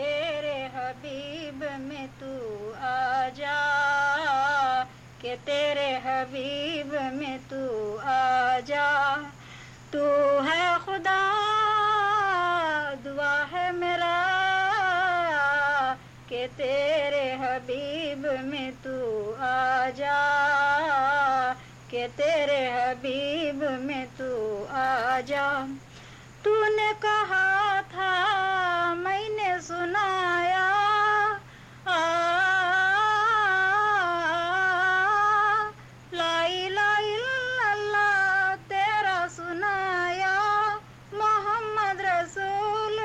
تیرے حبیب میں تو آ جا، کہ تیرے حبیب میں تو آ جا۔ تو ہے خدا، دعا ہے میرا، کہ تیرے حبیب میں تو آ جا۔ کہ تیرے حبیب میں تو آ جا۔ تو نے کہا تھا میں نے سنایا لائی تیرا سنایا محمد رسول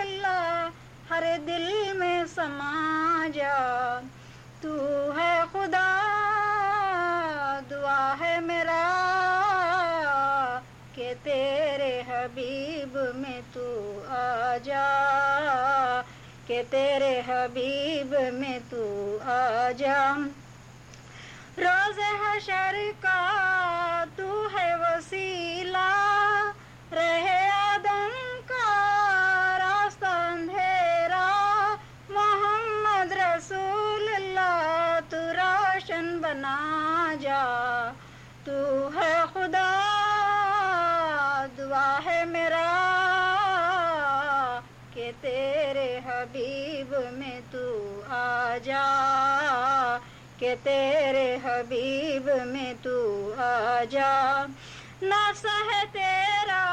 ہر دل میں سما جا تو ہے خدا دعا ہے میرا کہ تیرے حبیب میں تو آ جا کہ تیرے حبیب میں تو آ جا۔ روز حشر کا تو ہے وسیلہ۔ رہے آدم کا راستہ اندھیرا۔ محمد رسول اللہ تو روشن بنا جا۔ تو ہے حبیب میں تو آ جا کہ تیرے حبیب میں تو آ جا۔ نفس ہے تیرا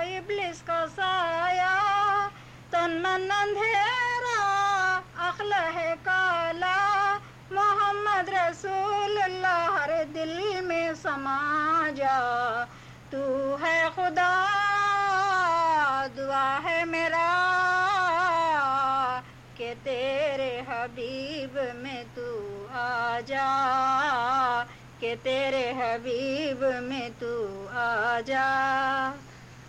ابلیس کا سایہ، تن من اندھیرا، عقل ہے کالا۔ محمد رسول اللہ ہر دل میں سما جا۔ تیرے حبیب میں تو آ جا کہ تیرے حبیب میں تو آ جا۔